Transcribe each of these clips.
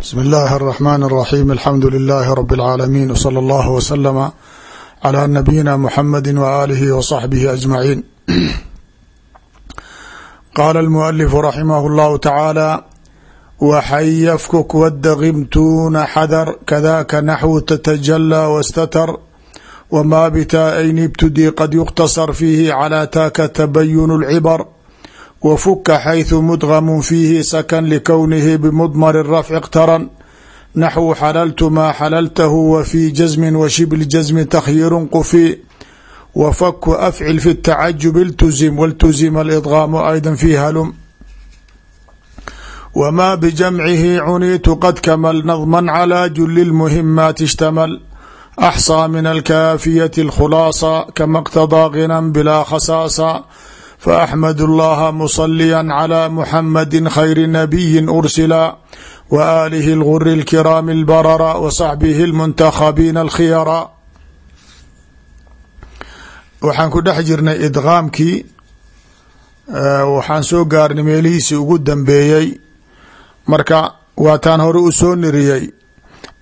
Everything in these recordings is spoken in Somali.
bsmi اllahi الرحmn الرaxيm alxamdu لilaahi rb اlcaalamiin wslى اllah wslama clى nabiyina mxamadi waalihi wصaxbihi aجmaciin qaala اlmualifu raximah اllahu tacaala waxayafkuk wadaqimtuuna xadar kadaka naxwu tatajalى waاstatar wma btaa-ayni ibtudii qad yuktasar fiihi calى taaka tabayun اlcibr wfuka xayثu mudgamu fiihi sakan likownihi bmudmar rafci اqtaran naxwu xalaltu maa xalaltahu wa fii jasmi wa shibli jasmi takhyiru qufi wafaku afcil fi اtacajub iltuzim waltuzim alidgaamu ayda fi halum wma bijamcihi cuniitu qad kamal nadman calى juli اlmuhimaati ishtamal axصى min alkaafiyati اlkhulaasa kama اqtadaa ginan bilaa khasaasa faأxmd اllaha muصليا عlى mحamdi khayr نabiyi ursila وآlihi اlغr الkiraam الbarra وصaxbihi الmunتkhabiin اlkhiyara waxaan ku dhex jirnay idgaamkii waxaan soo gaarnay meelihiisii ugu dambeeyey marka waataan hore u soo niriyey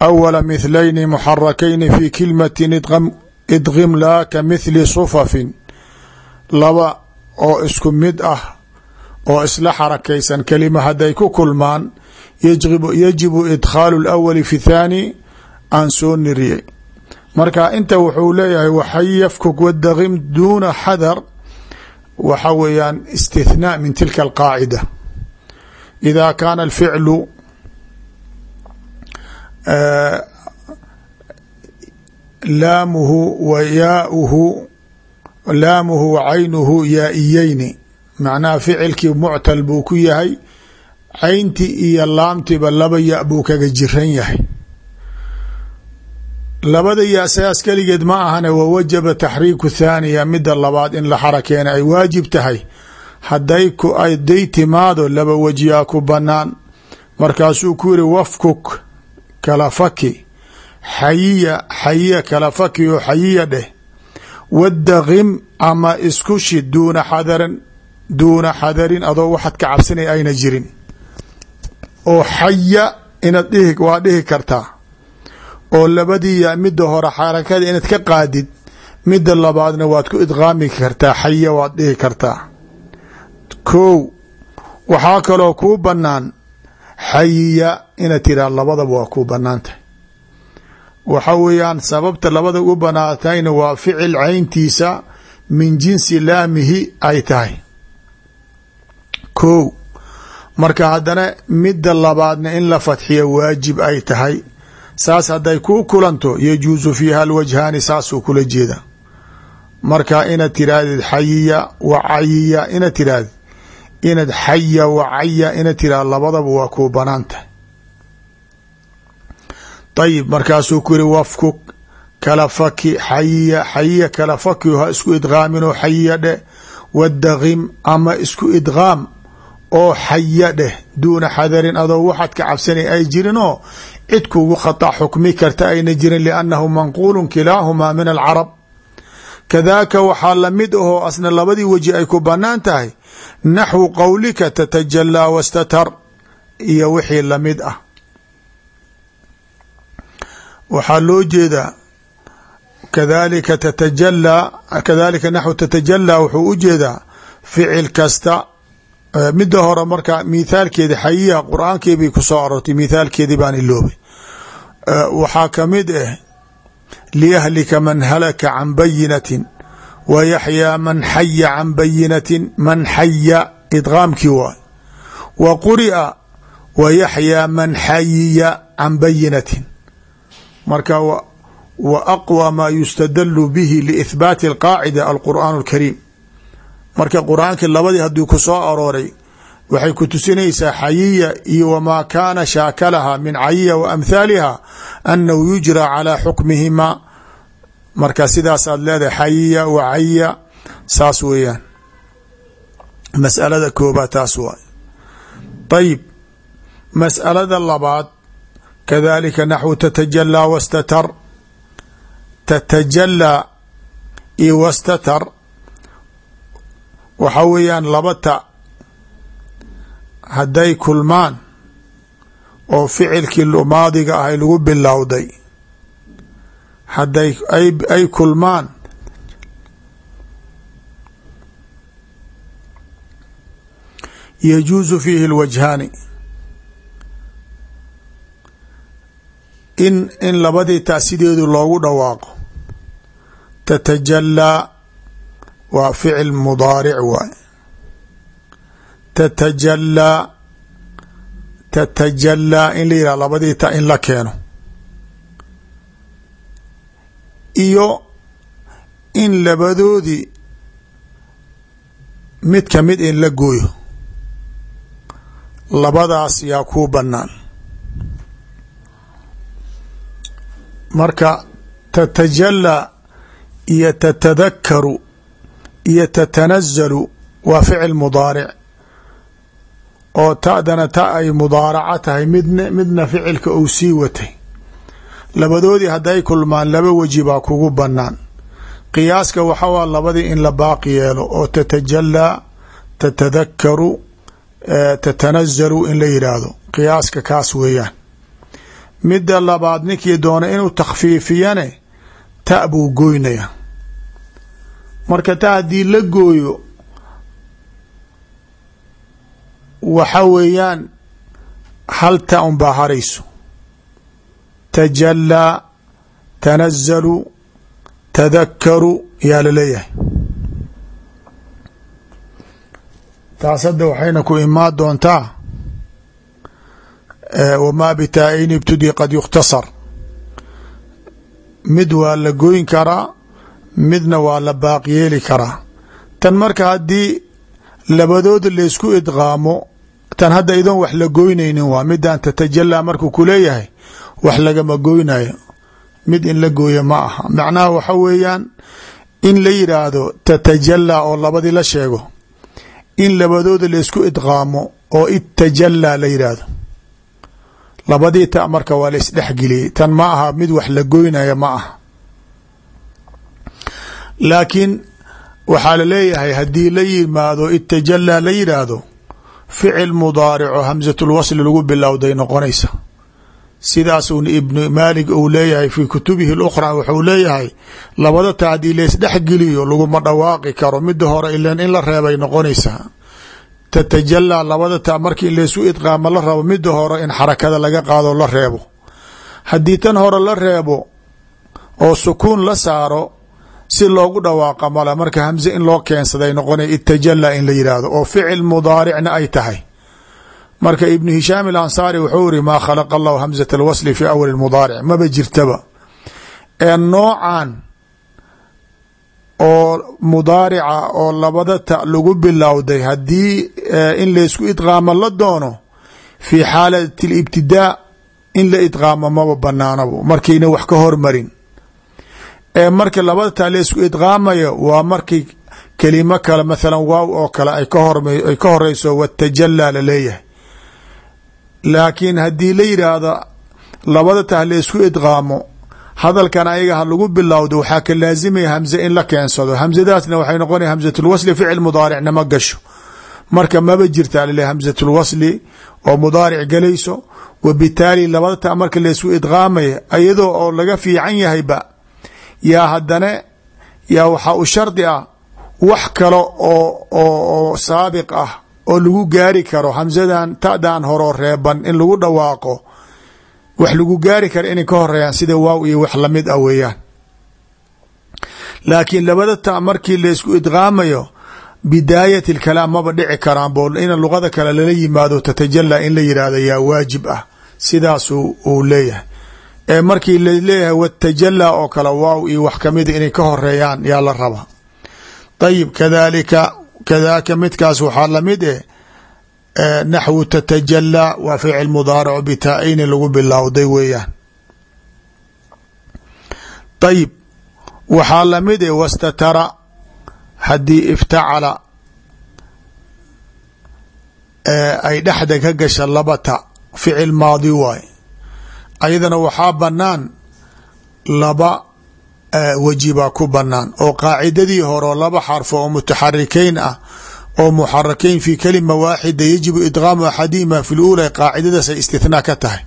أwla mithlayni mxarakayni fi kilmati idgim la ka mithli صufafin laba oo isku mid ah oo isla xarakaysan kelima hadday ku kulmaan yajibu idkhaalu اlawali fi thaani aan soo niriyey. Marka inta wuxuu leeyahay waxayafkuk wadaqim duuna xadar waxa weeyaan istithnaa min tilka alqaacida. Ida kaana alficlu laamuhu wa yaauhu laamuhu wa caynuhu yaa-iyeyni macnaha ficilkii muctal buu ku yahay cayntii iyo laamtiiba laba ya buu kaga jiran yahay. Labada ya saas keligeed ma ahane wa wajaba taxriiku thaaniya mida labaad in la xarakeena ay waajib tahay. Haday haday timaado laba wajiyaa ku banaan markaasuu ku yiri wafkuk kala faki. Xayiya xayiya kala faki oo xayiya dheh wadaqim ama isku shid duuna xadarin duuna xadarin adoo waxaad ka cabsanay ayna jirin. oo xaya inaad dhihi waa dhihi kartaa. oo labadii ya midda hore xarakada inaad ka qaadid midda labaadna waad ku idqaami kartaa xaya waad dhihi kartaa. kow waxaa kaloo kuu banaan xayiya inaad tiraa labadaba waa kuu bannaan tahay waxa weeyaan sababta labada u banaatayna waa ficil cayntiisa min jinsi laamihi ay tahay. Kow marka haddana midda labaadna in la fadxiya waajib ay tahay saas hadday kuu kulanto yajuusu fiiha alwajhaani saasuu kula jeeda. Marka inaad tirahdid xayiya wa cayiya inaad tirahdid inaad xaya wa caya inaad tirahd labadaba waa kuu bannaan tahay ayib markaasuu ku yiri wafkuk kala faki xayiya xayiya kala faki ha isku idqaaminoo xayiya dheh. Wadaqim ama isku idqaam oo xaya dheh. Duuna xadarin adoo waxaad ka cabsanay ay jirin oo cid kugu khata xukmi karta ayna jirin liannahu manquulu kilaahumaa min alcarab. Kadaaka waxaa la mid ahoo asna labadii weji ay ku bannaan tahay naxwu qowlika tatajalaa wastatar iyo wixii la mid ah waxaa loo jeedaa kadalika tatajalaa kadalika naxwu tatajalaa wuxuu u jeedaa ficil kasta. Midda hore marka mithaalkeedi xayiya qur'aankii ku soo arortay mithaalkeedii baan iloobay. Waxaa ka mid ah liyahlika man halaka can bayinatin wa yaxyaa man xaya can bayinatin man xaya idqaamkii waay wa quri'a wa yaxyaa man xayiya can bayinatin marka wa aqwى ma yustadalu bihi liithbaati alqaacida alqur'aan اlkariim marka qur'aankii labadii haddii ku soo arooray waxay ku tusinaysaa xayiya iyo wamaa kaana shaakalaha min cayiya wa amhaaliha annahu yujra calaa xukmihima. Marka sidaasaad leedahay xayiya wa cayiya saas weeyaan. Masalada koobaad taas waay. Ayib mas'alada labaad kadalika naxwu tatajalaa wastatar tatajalaa iyo wastatar waxa weeyaan laba ta hadday kulmaan oo ficilkii maadiga ahay lagu bilowday hadday ay kulmaan yajuusu fiihi اlwajhaani in in labadii taasideedu loogu dhawaaqo. Tatajalaa waa ficil mudaaric waay tatajalaa tatajalaa in la yihah labadii ta in la keeno. Iyo in labadoodii mid ka mid in la gooyo. Labadaas yaa kuu bannaan marka tatajalaa iyo tatadakaru iyo tatanazalu waa ficil mudaaric. oo ta'dana ta ay mudaaraca tahay midna midna ficilka uu sii watay. Labadoodii hadday kulmaan laba weji baa kugu bannaan. Qiyaaska waxawaa labadii in la baaqi yeelo oo tatajalaa tatadakaru tatanazalu in la yidhaahdo qiyaaska kaas weeyaan midda labaad ninkii doona inuu takhfiifiyane ta buu goynaya. Marka ta haddii la gooyo waxa weeyaan hal ta un baa harayso. Tajalaa tanazalu tadakaru yaa la leeyahay taas hadda waxayna ku imaan doontaa wamaa bitaa-in ibtudi qad yukhtasar. Mid waa la goyn karaa midna waa la baaqyeeli karaa tan marka haddii labadooda laysku idqaamo tan hadda idoon wax la goynaynin waa midaan tatajalaa markuu ku leeyahay wax lagama goynayo. Mid in la gooyo ma aha. Macnaha waxa weeyaan in la yidhaahdo tatajalaa oo labadii la sheego in labadooda laysku idqaamo oo itajalaa la yidhaahdo labadii ta marka waa la isdhexgeliyey tan ma aha mid wax la goynaya ma aha. Laakiin waxaa la leeyahay haddii la yimaado itajalaa la yidhaahdo ficil mudaarico hamsatulwasli lagu bilowday noqonaysa. Sidaasuu ibnu maalig uu leeyahay fii kutubihi اlukhra wuxuu leeyahay labada ta haddii laysdhexgeliyo laguma dhawaaqi karo. Mida hore ilan in la reebay noqonaysaa tatajalaa labada ta markii laysu idqaamo la rabo mida hore in xarakada laga qaado la reebo. Haddii tan hore la reebo oo sukuun la saaro si loogu dhawaaqa male marka hamze in loo keensaday noqona itajalaa in la yidhaahdo oo ficil mudaaricna ay tahay. Marka ibnu hishaam alansaari wuxuu iri maa khalaqa allahu hamzat alwasli fi awali mudaaric. Maba jirtaba. Ee noocan oo mudaarica oo labada ta lagu bilowday haddii in laysku idqaamo la doono fi xaalati alibtidaa in la idqaamo maba banaanabo markayna wax ka hormarin. Ee marka labada ta laysku idqaamayo waa markii kelimo kale mathalan waaw oo kale ay ka horeyso watajalaa la leeyahay laakiin haddii la yidhaahdo labada tah laysku idqaamo hadalkan ayaga ha lagu bilowdo waxaa ka laazimaya hamze in la keensado. Hamzadaasna waxay noqonaya hamzatulwasli ficil mudaaricna ma gasho. Marka maba jirta lale hamzatulwasli oo mudaaric galayso wa bitaali labada ta marka laysku idqaamaya iyadoo oo laga fiican yahayba yaa haddana yaa waxaa u shardi ah wax kale oo oo saabiq ah oo lagu gaari karo. Hamsadan ta'dan horoo reeban in lagu dhawaaqo wax lagu gaari karo inay ka horeeyaan sida waaw iyo wax la mid ah weeyaan. Laakiin labada ta markii laysku idqaamayo bidaayat alkalaam maba dhici karaan bo in luqada kale lala yimaado tatajalaa in la yidhaahdo yaa waajib ah. Sidaas uu leeyahay. Ee markii la leeyahay watajalaa oo kale waaw iyo wax kamida inay ka horeeyaan yaa la raba ayib kadalika kadaaka midkaas waxaa la mid eh naxwu tatajalaa waa ficil mudaarico bitaa-ayni lagu bilowday weeyaan ayib waxaa la mid eh wastatara haddii iftacala ay dhexda ka gasha labata ficil maadi waay ayadana waxaa banaan laba weji baa ku banaan oo qaacidadii hore laba xarfo oo mutaxarikeyn ah oo muxarakayn fi kalima waaxida yajibu idgaamu axadihima fi lula qaacidadaas ay istithnaa ka tahay.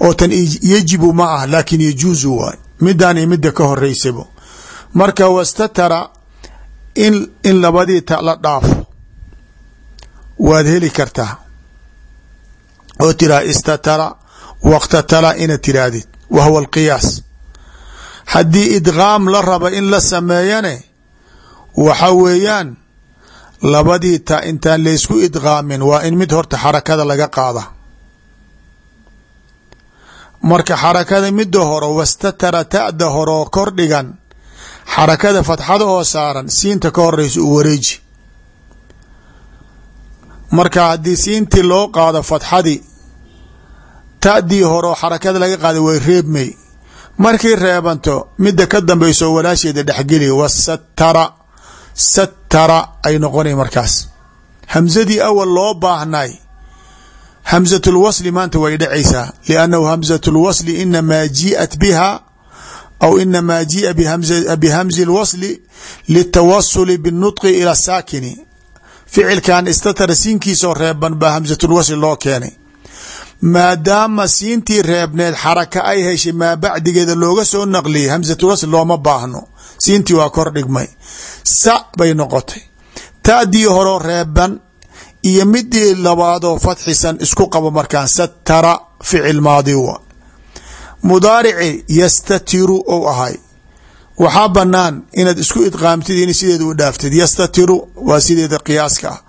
Oo tan yajibu ma ah laakin yajuuzu waay midaan iyo ka horeysabo marka wastatara in in labadii ta la dhaafo waad heli kartaa. Oo tiraa istatara waqtatala inaad tiraahdid wa huwa alqiyaas. Haddii idgaam la raba in la sameeyane waxa weeyaan labadii ta intaan laysku idgaamin waa in mid horta xarakada laga qaada. Marka xarakada midda hore wastatara ta'da horoo kor dhigan xarakada fatxada oo saaran siinta ka horeysa u wareeji. Marka haddii siintii loo qaado fatxadii ta'dii horeo xarakada laga qaada way reebmay. Markay reebanto midda ka dambeyso walaasheeda dhexgeli wasatara satara ay noqonay markaas. Hamsadii awal loo baahnay hamsat lwasli maanta way dhacaysaa liannahu hamsat lwasli inamaa jii'at biha aw inamaa jii'a bihamzi lwasli litawasuli binnutqi ila saakini. Ficilkan istatara siinkiisoo reeban baa hamsatulwasli loo keenay maadaama siintii reebneed xaraka ay heshay maa bacdigeeda looga soo naqliyay hamsatulwasli looma baahno. Siintii waa kor dhigmay. Sa bay noqotay. Ta'dii horoo reeban iyo midii labaadoo fadxisan isku qabo markaan satara ficil maadi wa. Mudaarici yastatiru ou ahay. Waxaa banaan inaad isku idqaamtid in sideeda u dhaaftid. Yastatiru waa sideeda qiyaaska. ah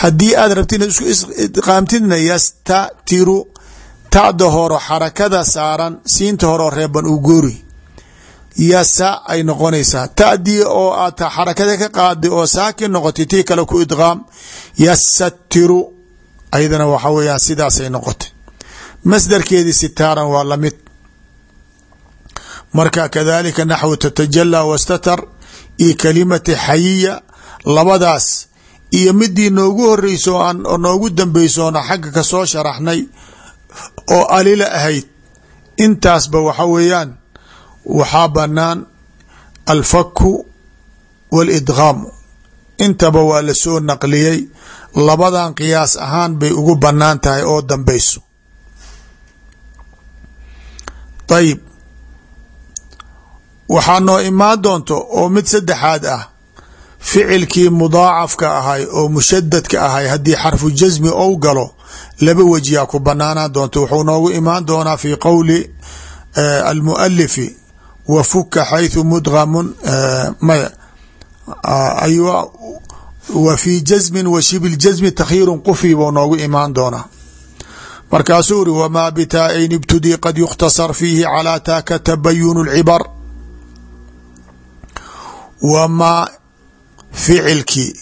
haddii aad rabtid inaad isku idqaamtidna yastatiru. Ta'da horo xarakada saaran siinta horoo reeban u goori. Yasa ay noqonaysaa. Ta'dii oo aad xarakada ka qaaday oo saakin noqotay tii kale ku idqaam. Yasatiru ayadana waxa weyaan sidaasay noqotay. Masdarkeedii sitaaran waa la mid marka kadalika naxwu tatajalaa wastatar iyo kalimati xayiya labadaas iyo midii noogu horeyso oo noogu dambeysoona xagga ka soo sharaxnay oo alila ahayd intaasba waxa weeyaan waxaa banaan alfaku wاlidgaamu intaba waa la soo naqliyey labadan qiyaas ahaan bay ugu bannaan tahay oo dambeyso ayib waxaa noo imaan doonto oo mid saddexaad ah ficilkii mudaacafka ahay oo mushadadka ahay haddii xarfu jasmi ou galo laba wejiyaa ku banaanaan doonto. Wuxuu noogu imaan doonaa fi qowli almualifi wa fuka xayثu mudgamun maya. Aywa wa fi jasmin wa shibi jasmi takhiiru qufi buu noogu imaan doonaa. Markaasuu uri wmaa bitaain ibtudii qad yukhtasar fiihi calaa taaka tabayun اlcibar wamaa ficilkii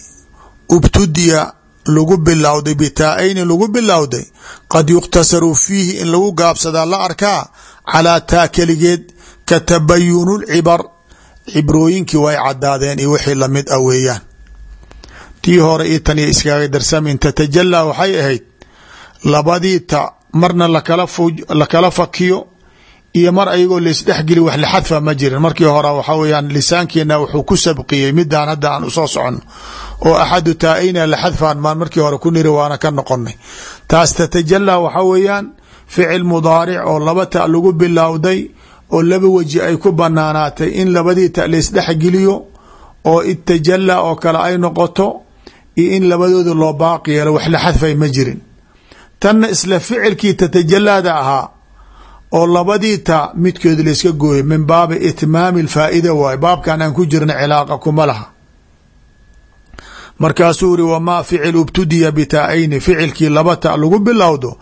ubtudiya lagu bilowday bitaa-ayni lagu bilowday qad yukhtasaru fiihi in lagu gaabsadaa la arkaa calaa taa keligeed ka tabayunu lcibar cibrooyinkii way cadaadeen iyo wixii la mid ah weeyaan. Tii hore io tan iyo iskaaga darsamin tatajalaa waxay ahayd labadii ta marna lakala fakiyo iyo mar ayagoo laisdhexgeli wax laxadfa ma jirin. Markii hore waxaa weyaan lisaankeena wuxuu ku sabqiyey midaan hadda aan u soo socono oo axadu taa-ayna laxadfaan maan markii hore ku niri waana ka noqonay taas tatajalaa waxaa weeyaan ficil mudaaric oo laba ta lagu bilowday oo laba weji ay ku banaanaatay in labadii ta laisdhexgeliyo oo itajala oo kale ay noqoto iyo in labadooda loo baaqi yeelo wax la xadfay ma jirin. Tanna isla ficilkii tatajalaada ahaa oo labadii ta midkood layska gooyay min baabi itmaami lfaa'ida waaye baabkan aan ku jirna cilaaqa kuma laha. Markaasuu iri wamaa ficil ibtudiya bitaa-ayni ficilkii laba ta lagu bilowdo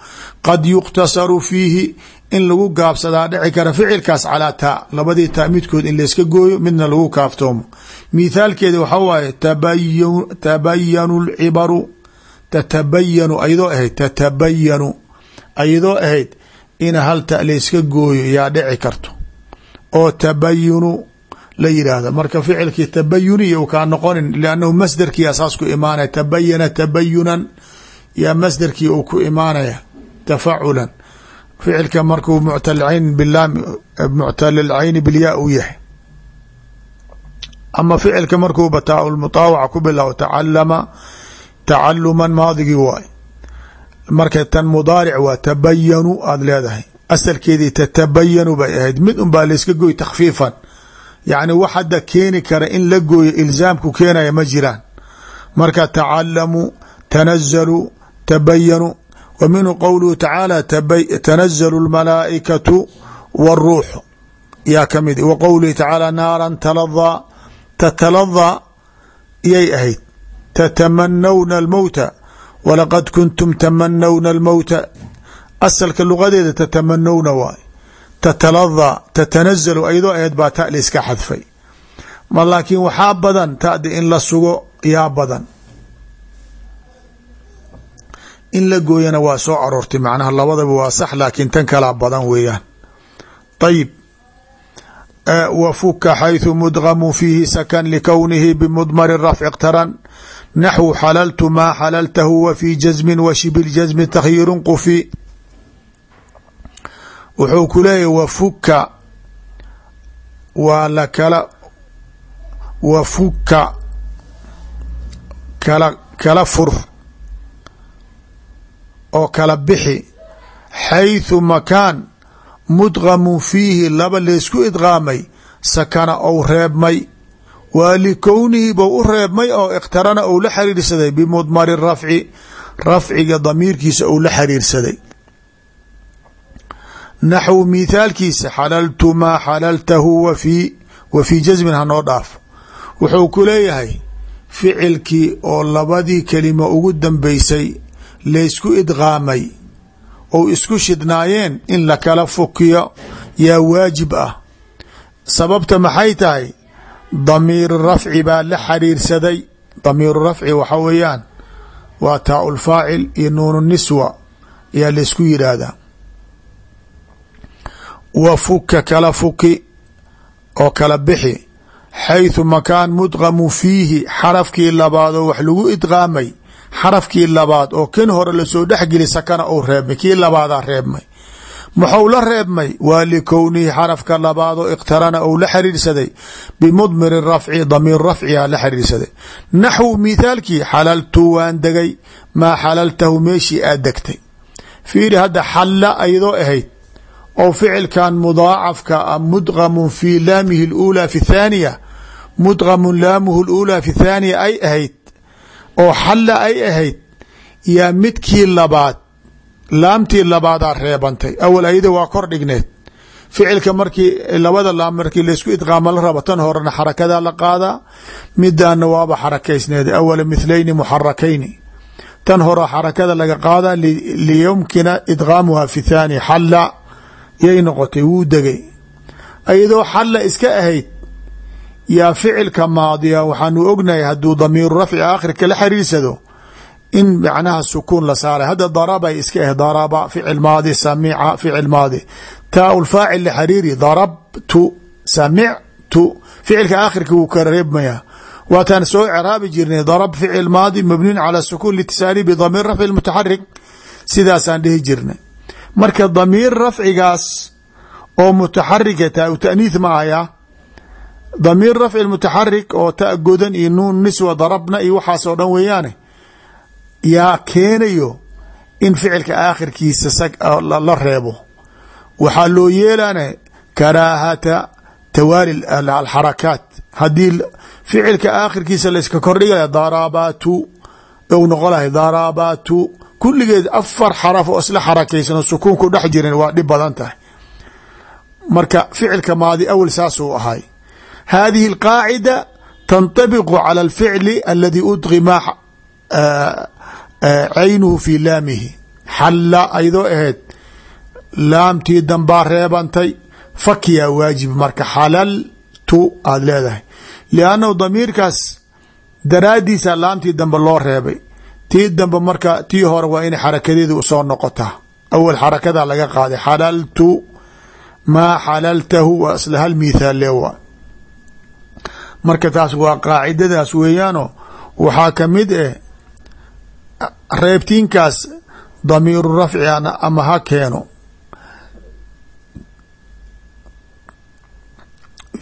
qad yukhtasaru fiihi in lagu gaabsadaa dhici kara ficilkaas calaa taa labadii taa midkood in layska gooyo midna lagu kaaftoomo. Mithaalkeeda waxaa waaye tabayanu lcibaru tatabayanu ayadoo ahayd tatabayanu ayadoo ahayd in hal ta layska gooyo yaa dhici karto. oo tabayunu la yidhaahda marka ficilkii tabayuniya u kaa noqonin liannahu masderkii asaas ku imaanaya tabayana tabayunan yaa masderkii uu ku imaanaya tafaculan ficilka markuu muctalcayn bilaam muctalilcayni bilyaa u yahay. Ama ficilka markuu bataa ku bilaabo tacalama tacaluman maadigii waay marka tan mudaaric waa tabayanu aada leedahay. Asalkeedii tatabayanu bay ahayd. Mid un baa layska gooy takhfiifan. Yacni wax hadda keeni kara in la gooyo ilzaamku keenaya ma jiraan. Marka tacalamuu tanazalu tabayanu. Wa qowluhu tacaala tanazalu lmalaa'ikatu wاruuxu yaa ka mid wa qowlihi tacaala naaran taladaa tataladaa iyay ahayd. Tatamanawna almowta walaqad kuntum tamanawna almowta asalka luqadeeda tatamanawna waay tataladaa tatanazalu ayadoo ahayd baa ta la iska xadfay ma laakiin waxaa badan ta'da in la sugo yaa badan in la gooyana waa soo aroortay macnaha labadaba waa sax laakiin tan kalaa badan weeyaan ayib wa fuka xayثu mudgamu fiihi sakan likownihi bmudmari rafci اqtaran naxwu xalaltu maa xalaltahu wa fi jasmi wa shibil jasmi takhyiru qufi wuxuu ku leeyahy wa fuka waa la kala wa fuka kala kala fur oo kala bixi xayثu makaan mudgamu fiihi laba laysku idqaamay sakana ou reebmay waa likownihi bou u reebmay oo ikhtarana ou la xiriirsaday bimudmari rafci rafciga damiirkiisa ou la xiriirsaday. Naxwu mithaalkiisa xalaltu maa xalaltahu wafi wa fii jasmin hanoo dhaaf. Wuxuu ku leeyahay ficilkii oo labadii kelimo ugu dambeysay laysku idqaamay ou isku shidnaayeen in la kala fukiyo yaa waajib ah. Sababta maxay tahay damiiru rafci baa la xiriirsaday damiiru rafci waxa weeyaan waa taa ulfaacil iyo nuunu niswa ayaa laysku yidhaahdaa wa fuka kala fuki oo kala bixi xayثu makaan mudqamu fiihi xarafkii labaad oo wax lagu idqaamay xarafkii labaad oo kan hore la soo dhexgeli sakana ou reebmay kii labaadaa reebmay muxuu la reebmay? Waa likownihi xarafka labaad oo iqtarana ou la xiriirsaday. Bimudmiri rafci damiir rafciha la xiriirsaday. Naxwu mithaalkii xalaltu waan degay. Maa xalaltahu meeshii aad degtay. Fiiri hadda xalla ayadoo ahayd. Oo ficilkan mudaacafka a mudgamun fii laamihi اluulaa fi thaaniya. Mudgamun laamuhu اluulaa fi thaaniya ay ahayd. Oo xalla ay ahayd. Yaa midkii labaad laamtii labaadaa reebantay. Awal ayada waa kor dhigneed. Ficilka markii labada laam markii laysku idqaama la raba tan horena xarakadaa la qaadaa. Midaana waaba xarakaysneed. Awala mithlayni muxarakayni tan hore xarakada laga qaadaa liyumkina idqaamuha fi thaani xalla. Yay noqotay wuu degay. Ayadoo xalla iska ahayd yaa ficilka maadiya waxaanu ognahay hadduu damiiru rafci aakhirka la xiriirsado in macnaha sukuun la saaray. Hadda darabay iska ahayd daraba ficil maadi samica ficil maadi. Taa ulfaacil la xiriiri darabtu samictu. Ficilka aakhirka wuu reebmayaa waataan soo ceraabi jirnay darab ficil maadi mabniun cala sukuun litisaali bidamiir rafci mutaxarik sidaasaan dhihi jirnay. Marka damiir rafcigaas oo mutaxarika taa u ma ahaya damiir rafci mutaxarik oo ta godan iyo nuun niswa darabna iyo waxaasoo dhan weeyaane yaa keenayo in ficilka aakhirkiisa la reebo. Waxaa loo yeelana karaahata tawaali alxarakaat haddii ficilka aakhirkiisa layska kordhiga darabatu ou noqo lahay darabatu kulligeed afar xaraf oo isla xarakaysan oo sukuunku dhex jirin waa dhib badan tahay. Marka ficilka maadi awel saasuu ahay. Hadihi alqaacida tanطabiqu cala alficli aladi udqima caynuhu fi laamihi. Xalla aydoo ahayd laamtii dambaa reebantay fakiyaa waajib marka xalaltu aada leedahay. Liannahu damiirkaas daraaddiisa laamtii dambe loo reebay. Tii dambe marka tii hore waa inay xarakadeedu soo noqotaa. Awal xarakada laga qaaday xalaltu maa xalaltahu waa isla hal mithaal le waa. Marka taas waa qaacidadaas weeyaano waxaa ka mid eh reebtiinkaas damiiru rafci ama ha keeno.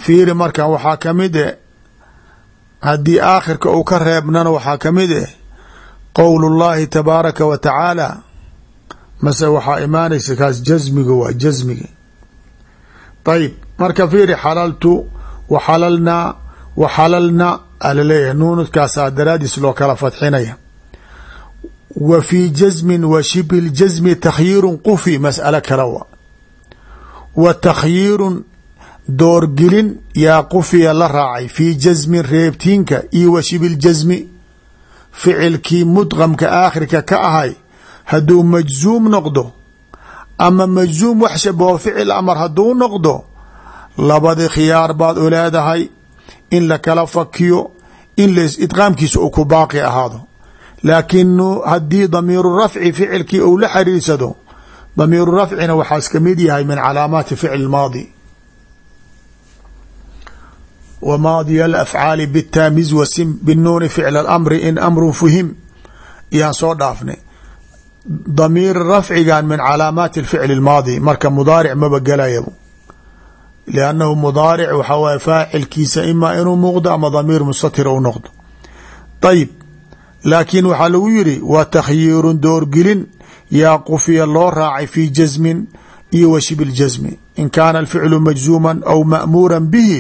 Fiiri marka waxaa ka mid eh haddii aakhirka uu ka reebnana waxaa ka mid eh qowl اllahi tabaaraka wa tacaala mase waxaa imaanaysa kaas jasmiga waa jasmiga ayib marka fiiri xalaltu wa xalalnaa wa xalalna alaleeyahay nuunudkaasaa daraadiis loo kala fadxinaya wa fii jasmin wa shibi ljasmi takhyiirun qufi mas'alo kale wa wa takhyiirun doorgelin yaa qufiya la raacay fii jasmin reebtiinka iyo wa shibiljasmi ficilkii mudqamka aakhirka ka ahay. Hadduu majzuum noqdo ama majzuum wax shabaho ficil amar hadduu noqdo labadi khiyaar baad u leedahay in la kala fakiyo in idqaamkiisa uu ku baaqi ahaado laakiin haddii damiiru rafci ficilkii uu la xariirsado damiiru rafcina waxaas ka mid yahay min calaamaati ficl maadi. Wa maadiya alafcaali bitaamiz wasim binuuni ficl alamri in amrun fuhim. Iyaan soo dhaafnay. Damiir rafcigan min calaamaati alficli almaadi marka mudaaric maba gelayabo liannahu mudaaric waxaa waye faacilkiisa imaa inuu muuqdo ama damiir mustatira u noqdo. Ayib laakiin waxaa lagu yiri wa takhyiirun doorgelin yaa qufiya loo raacay fii jasmin iyo wa shibi ljasmi in kaana alficlu majzuuman aw ma'muura bihi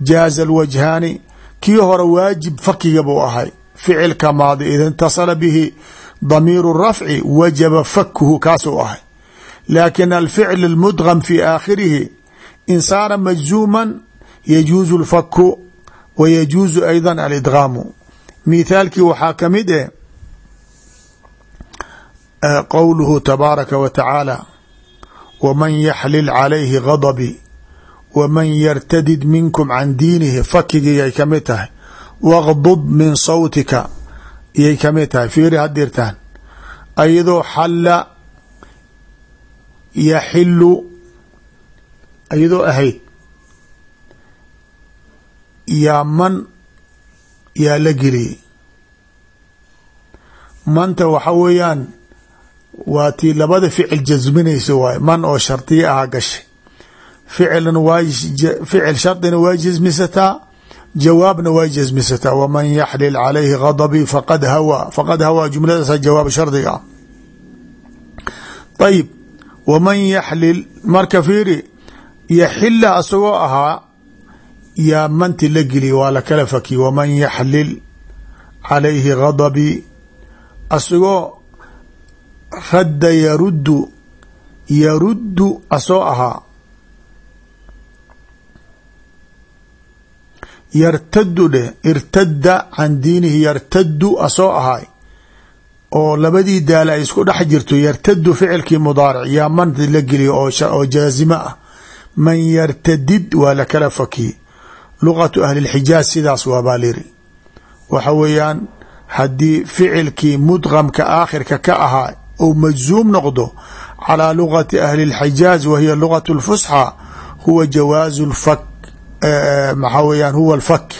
jaaza alwajhaani kii hore waajib fakiga buu ahay. Ficilka maadi ida intasala bihi damiiru rafci wajaba fakuhu kaasuu ahay. Laakin alficl almudgam fi aakhirihi in saara majzuuman yajuuzu lfaku wa yajuuzu alidgaamu mithaalkii waxaa ka mid eh qowluhu tabaaraka wa tacaala waman yaxlil calayhi gadbii waman yartadid minkum can diinihi fakigiyay ka mid tahay. Waqdub min sawtika iyay ka mid tahay. Fiiri hadirtaan ayadoo xalla yaxilu ayadoo ahayd yaa man yaa la geliyey manta waxa weeyaan waa tii labada ficil jasminaysa waay man oo shardiya aha gashay. Ficilna waa ficil shardina waa jasmisataa jawaabna waa jasmisataa. Waman yaxlil calayhi gadabii faqad hawaa faqad hawaa jumladaasa jawaab shardiga. Ah ayib waman yaxlil marka fiiri yaxila asagoo ahaa yaa manti la geliya waa la kala fakiye waman yaxlil calayhi gadabii asagoo radda yaruddu yaruddu asoo ahaa yartadu dheh irtadda can diinihi yartadu asoo ahaay oo labadii daal ay isku dhex jirto yartadu ficilkii mudaaric yaa man la geliya oo jaazimo ah man yartadid waa la kala fakiye luqatu ahli lxijaaz sidaas waabaa liri waxa weeyaan haddii ficilkii mudqamka aakhirka ka ahaa ou majzuum noqdo calaa lugati ahli اlxijaaz wa hiya lugat اlfusxa huwa jawaazu lfak maxaa weyaan huwa alfak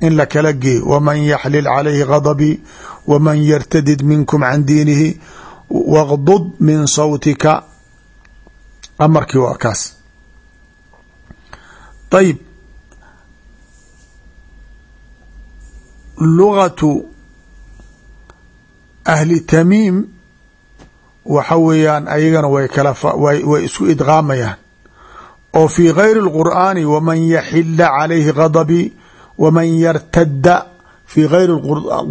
in la kala geeyo. Waman yaxlil calayhi gadabii waman yartadid minkum can diinihi waqdud min sawtika. Amarkii waa kaas. Ayib lugatu ahli tamiim waxa weeyaan ayagana way kala way isku idqaamayaan. oo fii gayri اlqur'aani waman yaxila calayhi gadabii waman yartadda fii gayri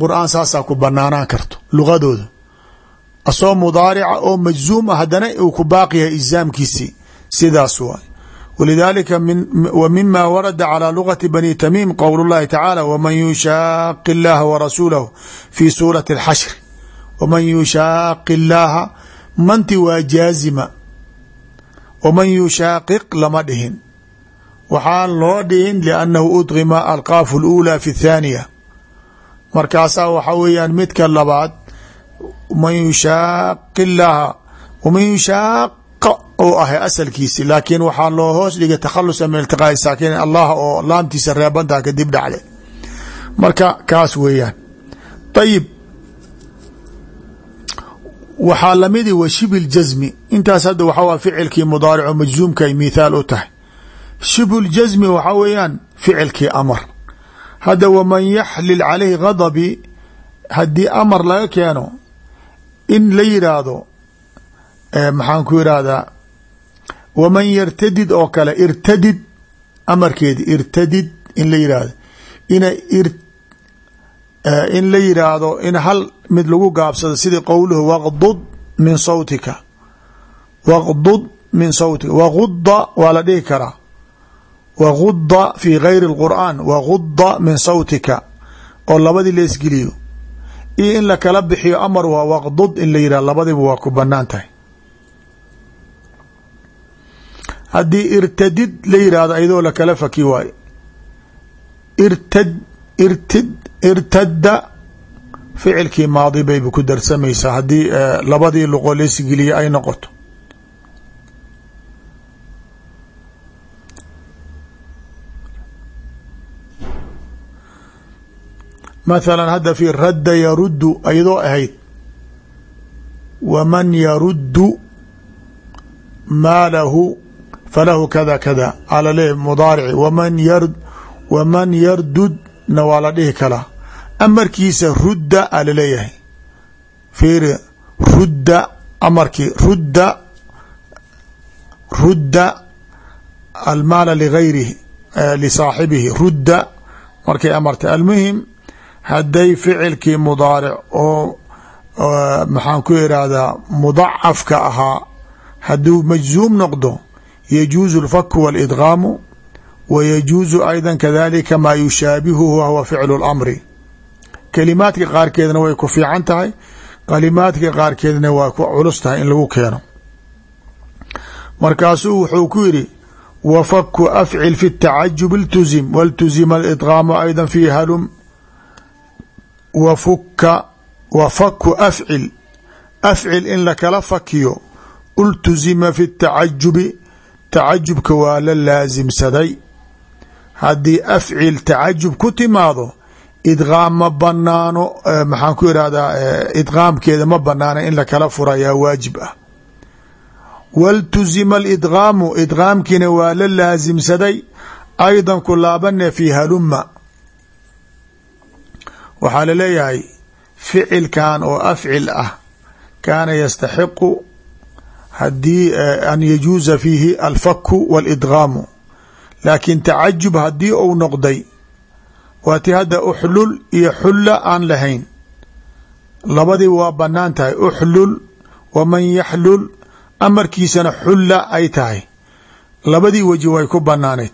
qur'aan saasaa ku banaanaan karto lugadooda asoo mudaarica oo majzuum ah haddana uu ku baaqiyahay izaamkiisii sidaas waay walidaalika w mima warada calى lugati bani tamiim qowl اllahi tacaala wman yushaaqi اllaha warasuulahu fi suurati اlxashri wman yushaaqi اllaha manti waa jaazima wman yushaaqiq lama dhihin waxaan loo dhihin liannahu udqima alqaafu اlأulى fi الthaaniya markaasaa waxa weeyaan midka labaad man yushaaqi اllaha wman yushaaqa oo ahay asalkiisi laakiin waxaa loo hoos dhigay takhalusa min iltiqaa'i saakin allah oo laamtiisa reebantaa kadib dhacday. Marka kaas weeyaan. Ayib waxaa lamidi wa shibi ljasmi intaas hadda waxaa waa ficilkii mudaarico majzuumka ay mithaal u tahay. Shibu ljasmi waxaa weeyaan ficilkii amar. Hadda waman yaxlil calayhi gadabii haddii amar laga keeno in la yidhaahdo maxaan ku yidhaahdaa waman yartadid oo kale irtadid amarkeedi irtadid in la yidhaahdo ina in la yidhaahdo in hal mid lagu gaabsado sidii qowluhu waqdud min sawtika waqdud min sawtika waguda waa la dhihi karaa waguda fi gayri اlqur'an waguda min sawtika oo labadii leesgeliyo iyo in la kala bixiyo amar waa waqdud in la yidhah labadiba waa ku bannaan tahay haddii irtadid la yidhaahdo ayadoo lakala faki waayo. Irtad irtid irtadda ficilkii maadi bayba ku darsamaysaa. Haddii labadii luqo leesgeliye ay noqoto. Mathala hadda fi radda yaruddu ayadoo ahayd waman yaruddu maalahu falahu kada kada ala leeyahy mudaarici waman yar waman yardudna waa la dhihi kalaa amarkiisa rudda a la leeyahay fiiri rudda amarkii rudda rudda almaala ligayrihi lisaaxibihi rudda markay amartay almuhim hadday ficilkii mudaaric oo maxaan ku irahdaa mudacafka ahaa hadduu majzuum noqdo yajuuzu اlfaku wاlidgaamu wa yajuuzu ayda kadalika maa yushaabihuhu wahwa ficlu اlamri kalimaadka qaarkeedna way ku fiican tahay kalimaadka qaarkeedna waa ku culus tahay in lagu keeno markaasuu wuxuu ku yidhi wafaku afcil fi الtacajub اltuzim wاltuzima اlidgaamu ayda fi halum wafuka wafaku afcil afcil in lakala fakiyo ultuzima fi tacajubi tacajubka waa la laasimsaday haddii afcil tacajub ku timaado idgaam ma banaano maxaan ku irahdaa idgaamkeeda ma banaana in lakala furayaa waajib ah. Waltuzima alidgaamu idgaamkiina waa la laasimsaday aydan ku laabane fi haluma waxaa la leeyahay ficilkan oo afcil ah kaana yastaxiqu haddii an yajuuza fiihi alfaku wاlidgaamu laakiin tacajub haddii uu noqday waa ti hadda uxlul iyo xulla aan lahayn. Labadii waa bannaan tahay uxlul waman yaxlul amarkiisana xulla ay tahay. Labadii weji way ku banaaneyd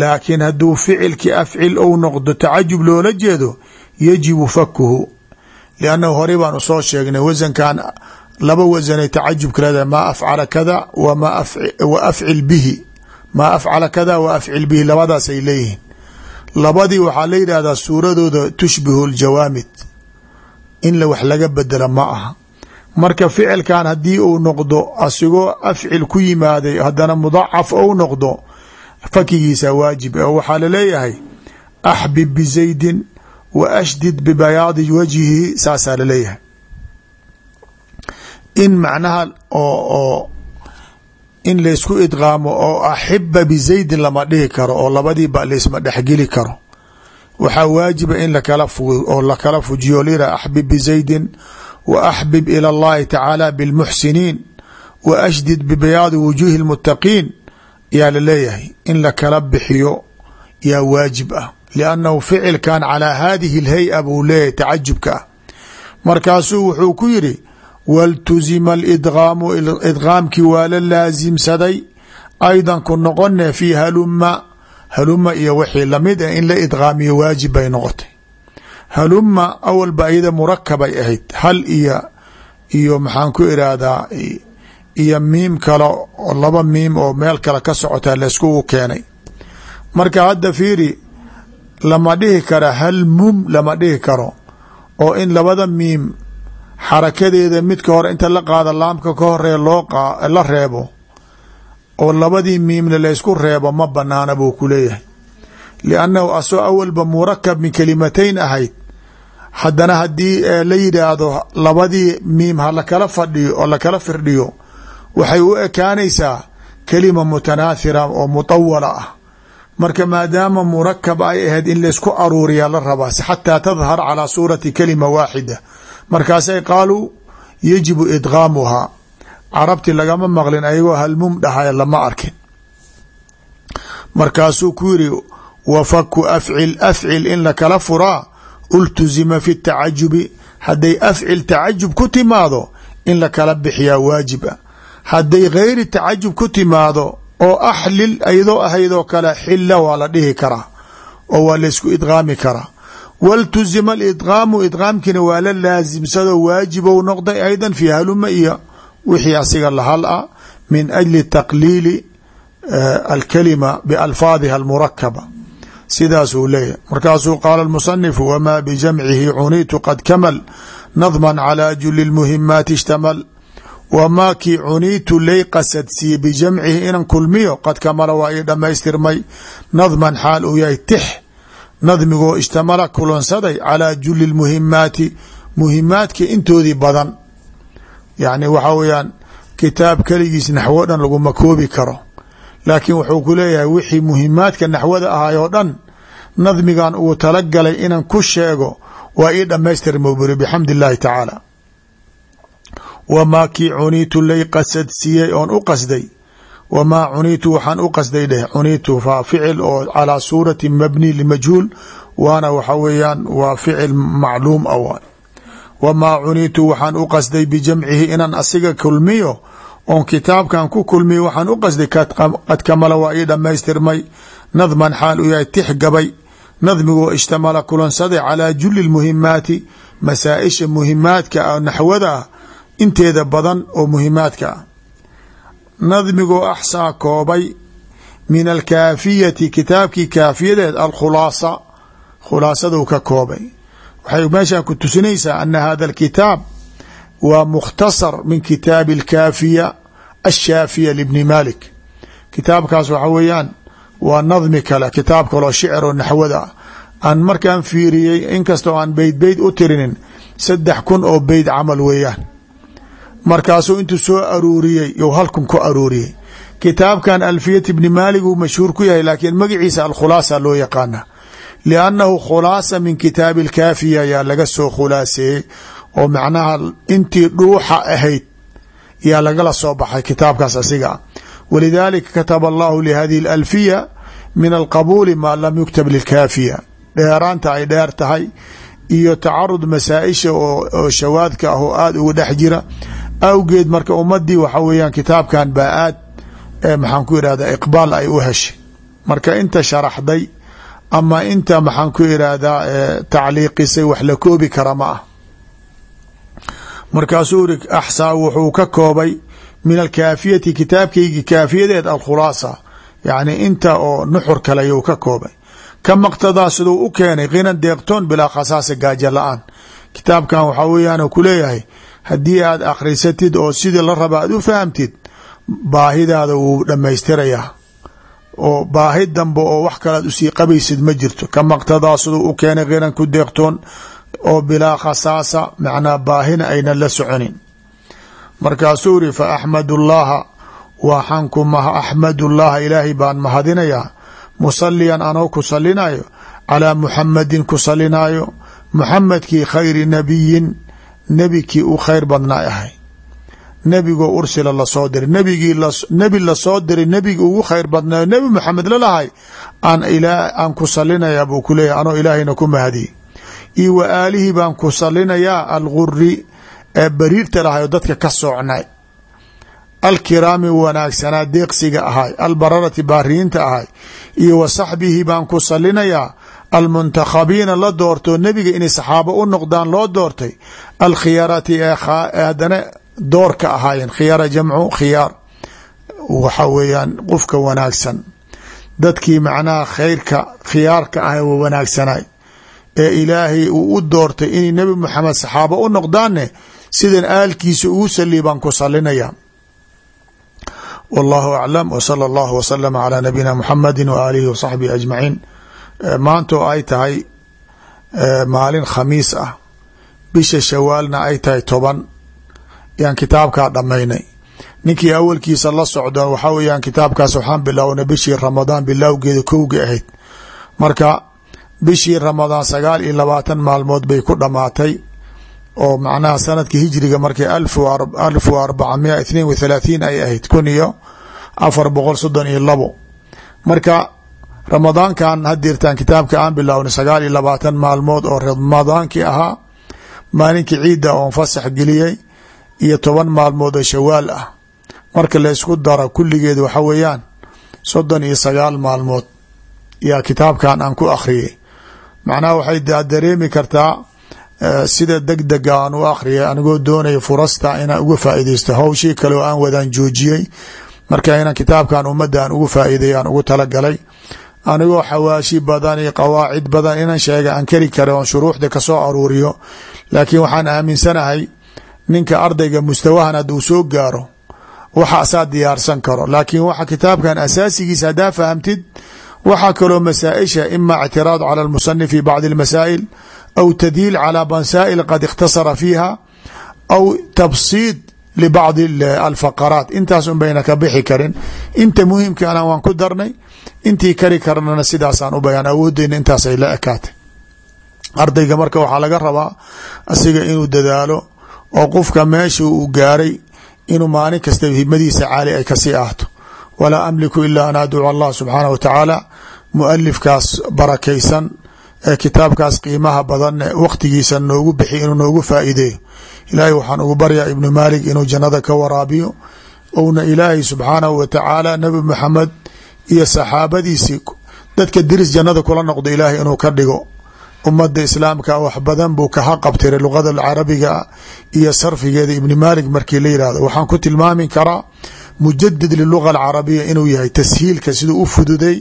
laakiin hadduu ficilkii afcil ou noqdo tacajub loola jeedo yajibu fakuhu liannahu horey baan u soo sheegnay wasankan laba wasanay tacajubka leedahay maa afcala kada wma afcil bihi. Maa afcala kada wa afcil bihi labadaasay leeyihiin. Labadii waxaa la yidhahdaa suuradooda tushbihu ljawaamid in la wax laga bedela ma aha. Marka ficilkan haddii uu noqdo asigoo afcil ku yimaaday haddana mudacaf ou noqdo fakigiisa waajib oo waxaa la leeyahay axbib bizaydin wa ashdid bibayaadi wajhihi saasaa la leeyahay in macnaha oo in laysku idqaamo oo axiba bizaydin lama dhihi karo oo labadiiba laysma dhexgeli karo waxaa waajiba in lakala oo lakala fujiyo lira axbib bizaydin wa axbib ila اllahi tacaala bilmuxsiniin wa ashdid bibayaadi wujuuhi اlmuttaqiin yaa laleeyahay in lakala bixiyo yaa waajib ah liannahu ficilkan calaa haadihi اlhay-a buu leeyahay tacajubka ah markaasuu wuxuu ku yidhi waltuzima alidgaamu idgaamkii waa la laasimsaday aydan ku noqone fii haluma haluma iyo wixii la mid ah in la idgaamiyo waajib bay noqotay haluma awalba iyada murakabay ahayd hal iyo iyo maxaan ku irahdaa iyo miim kale oo laba miim oo meel kale ka socotaa layskugu keenay marka hadda fiiri lama dhihi kara hal mum lama dhihi karo oo in labada miim xarakadeeda midka hore inta la qaada laamka ka horee loo la reebo oo labadii miimna laysku reebo ma banaana buu ku leeyahay. Liannahu asoo awalba murakab min kalimatayn ahayd. Haddana haddii la yidhaahdo labadii miim ha lakala fadhiyo oo lakala firdhiyo waxay u ekaanaysaa kelima mutanaathira oo mutawala ah. Marka maadaama murakab ay ahayd in laysku aruuriyaa la rabaa xataa tadhar calaa suurati kalima waaxida markaasay qaaluu yajibu idgaamuhaa carabti lagama maqlin ayagoo halmum dhahaya lama arkin. Markaasuu ku yiri wafaku afcil afcil in lakala furaa. Ultuzima fi tacajubi hadday afcil tacajub ku timaado in lakala bixiyaa waajib a hadday gayri tacajub ku timaado oo axlil ayadoo ahaydoo kale xilla waa la dhihi karaa oo waa laysku idgaami karaa waltuzima alidgaamu idgaamkiina waa la laasimsadoo waajibou noqday aydan fi haluma iyo wixii asiga lahal ah min ajli taqliili alkalima bialfaadiha almurakaba sidaasuu leeyahy markaasuu qaala almusanifu wamaa bijamcihi cuniitu qad kamal nadman calaa juli lmuhimaati ishtamal. Wamaa kii cuniitu lay qasadsiiye bijamcihi inan kulmiyo qad kamala waa ii dhammaystirmay nadman xaal uu yahay tix nadmigoo ishtamala kulansaday calaa juli lmuhimaati muhimaadka intoodii badan. Yacni waxaa weyaan kitaab keligiis naxwo dhan laguma koobi karo. Laakiin wuxuu ku leeyahay wixii muhimaadka naxwada ahay oo dhan nadmigan uu talagalay inan ku sheego waa ii dhammaystirma buri bixamdi illaahi tacaala wamaa kii cuniitu lay qasadsiiyey oon u qasday wamaa cuniitu waxaan u qasday dheh cuniitu waa ficil oo calaa suurati mabni limajhuul waana waxa weeyaan waa ficil macluum a waay wamaa cuniitu waxaan u qasday bijamcihi inaan asiga kulmiyo oon kitaabkan ku kulmiyo waxaan u qasday qad kamala waa ii nadman xaal u yahay tix gabay nadmigoo ishtamala kulansaday calaa juli lmuhimaati masaa-isha muhimaadka ah naxwada inteeda badan oo muhimaadka ah nadmigoo axsaa koobay min alkaafiyati kitaabkii kaafiyadeed alkhulaasa. Khulaasaduu ka koobay. Waxay meeshaa ku tusinaysaa ana hada alkitaab waa mukhtasar min kitaabi alkaafiya ashaafiya libni malik kitaabkaas waxa weeyaan waa nadmi kale kitaab kaloo shicir oo naxwada. Aan markaan fiiriyey inkastoo aan beyd beyd u tirinin saddex kun oo beyd camal weeyaan markaasuu intuu soo aruuriyey you halkun ku aruuriyey. Kitaabkan alfiyat ibni maalik uu mashhuur ku yahay laakiin magaciisa alkhulaasa loo yaqaana. Liannahu khulaasa min kitaabi alkaafiya ayaa laga soo khulaaseeyey oo macnaha intii dhuuxa ahayd yaa lagala soo baxay kitaabkaas asiga. Ah walidaalika kataba allahu lihadihi alalfiya min alqabuuli maa lam yuktab lilkaafiya dheeraanta ay dheer tahay iyo tacarud masaa-isha oo shawaadka ah oo aada uga dhex jira awgeed marka ummadii waxa weeyaan kitaabkan baa aad maxaan ku irahda iqbaal ay u heshay. Marka inta sharaxday ama inta maxaan ku irahdaa tacliiqisay wax la koobi kara ma ah. Markaasuu iri wuxuu ka koobay min alkaafiyati kitaabkaygi kaafiyadeed alkhulaasa. Yacni inta oo nuxur kale yuu ka koobay. Ka maqtadaa siduu u keenay khinan deeqtoon bilaa khasaasa gaajo kitaabkan waxaa weeyaan ku leeyahay haddii aad akhrisatid oo sidii la raba aad u fahamtid baahidaada wuu dhammaystirayaa. Oo baahi dambe oo wax kalead u sii qabaysid ma jirto. Ka maqtadaa siduu u keenay khinan ku deeqtoon oo bilaa khasaasa macnaa baahina aynan la soconin. Markaasuu iri fa axmadu llaha waxaan ku axmadu llaha ilaahay baan mahadinayaa. Musaliyan anoo ku salinayo calaa muxamadin ku salinaayo muxamedkii khayri nabiyin nebikii u khayr badnaa ahay. Nebigoo ursila la soo diray. Nebigii nebi la soo diray nebigii ugu khayr badnaayo nebi maxamed lalahay aan aan ku salinayaa buu ku leeyahy anoo ilaahayna ku mahadiyey iyo wa aalihii baan ku salinayaa alguri ee bariirta lahay dadka ka soocnay. Alkiraami wanaagsanaa deeqsiga ahay. Albararati baariyiinta ahay. Iyo wa saxbihi baan ku salinayaa almuntakhabiina la doortoo nebiga inay saxaabo u noqdaan loo doortay alkhiyarati ee haddana doorka ahaayeen khiyara jamcu khiyaar. Waxa weeyaan qofka wanaagsan. Dadkii macnaha khayrka khiyaarka ah wa wanaagsanay ee ilaahay uu u doortay inay nebi moxamed saxaabo u noqdaanne sidan aalkiisa ugu sali baan ku salinaya wallahu aclam w sala allahu wasalama calaa nabiyina muxamadi wa aalihi wa saxbihi ajmaciin maantoo ay tahay maalin khamiis ah. Bisha shawaalna ay tahay toban. Yaan kitaabkaa dhammaynay. Ninkii awalkiisa la socdo waxaa weyaan kitaabkaas waxaan bilownay bishii ramadaan bilowgeeda kowga ahayd. Marka bishii ramadaan sagaal iyo labaatan maalmood bay ku dhamaatay oo macnaha sanadka hijriga markay alf wa arbacamia ithnain wa thalaatiin ay ahayd kun iyo afar boqol soddon iyo labo. Marka ramadaankan hadirtaan kitaabka aan bilownay sagaal iyo labaatan maalmood oo ramadaankii ahaa maalinkii ciidda oon fasax geliyey iyo toban maalmood oo shawaal ah. Marka la ysku daro kulligeed waxa weeyaan soddon iyo sagaal maalmood yaa kitaabkan aan ku akhriyay macnaha waxay dareemi kartaa sida deg dega aan u akhriyay anigoo doonaya furasta inaan uga faaideysto hawshii kale oo aan wadaan joojiyey marka inaan kitaabkan ummadda aan ugu faa'iideey aan ugu talagalay anigoo xawaashi badan iyo qawaacid badan inaan sheega aan kari kara oon shuruuxda ka soo aruuriyo. Laakiin waxaan aaminsanahay ninka ardayga mustawahan hadduu soo gaaro waxa asaa diyaarsan karo. Laakiin waxa kitaabkan asaasigiisa haddaa fahamtid waxaa kaloo masaaisha ima ictiraad cala lmusanif fi bacdi اlmasaa'il aw tadyiil calى masaa'il qad ikhtasara fiiha aw tabsiid libacdi alfaqaraat. Intaas un bayna ka bixi karin. Inta muhimkaana waan ku darnay intii kari karnana sidaasaan u bayaan awoodeyna intaasay la ekaatay. Ardayga marka waxaa laga rabaa asiga inuu dadaalo oo qofka meesha uu gaaray inuu maalin kasta himadiisa caali ay ka sii ahto walaa amliku ila an adcuu allah subxaanah wa tacaala mualifkaas barakaysan ee kitaabkaas qiimaha badan waqtigiisa noogu bixi inuu noogu faa'iideeyo. Ilaahay waxaan ugu baryaa ibnu maalik inuu jannada ka waraabiyo. Ouna ilaahay subxaanahu wa tacaala nabi maxamed iyo saxaabadiisii dadka diris jannada kula noqdo ilaahay inuu ka dhigo. Ummadda islaamka wax badan buu kaha qabtiray luqada carabiga iyo sarfigeeda ibni maalik markii la yihahdo waxaan ku tilmaami karaa mujadid liluga alcarabiya inuu yahay tashiilka siduu u fududay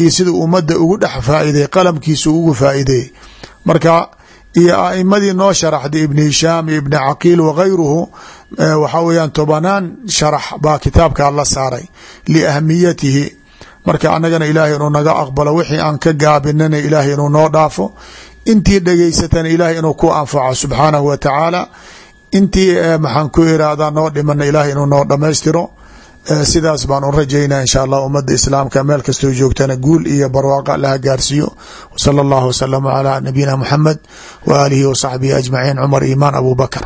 iyo siduu ummadda ugu dhex faa'iday qalamkiisu ugu faa'ideeyey marka iyo aimadii noo sharaxday ibni hishaam iyo ibni caqiil wagayruhu waxaa weyaan tobanaan sharax baa kitaabkaa la saaray liahmiyatihi marka anagana ilaahay inuu naga aqbalo wixii aan ka gaabinana ilaahay inuu noo dhaafo. Intii dhegaysatana ilaahay inuu ku anfaco subxaanahu wa tacaala. Intii maxaan ku irahdaa noo dhimana ilaahay inuu noo dhammaystiro sidaas baan u rajaynaa insha allah ummadda islaamka meel kastoo joogtana guul iyo barwaaqa allaha gaarsiiyo. Wsala allahu wasalama calaa nabiyina muxamed wa aalihi wa saxbihi ajmaciin. Cumar imaan abu bakr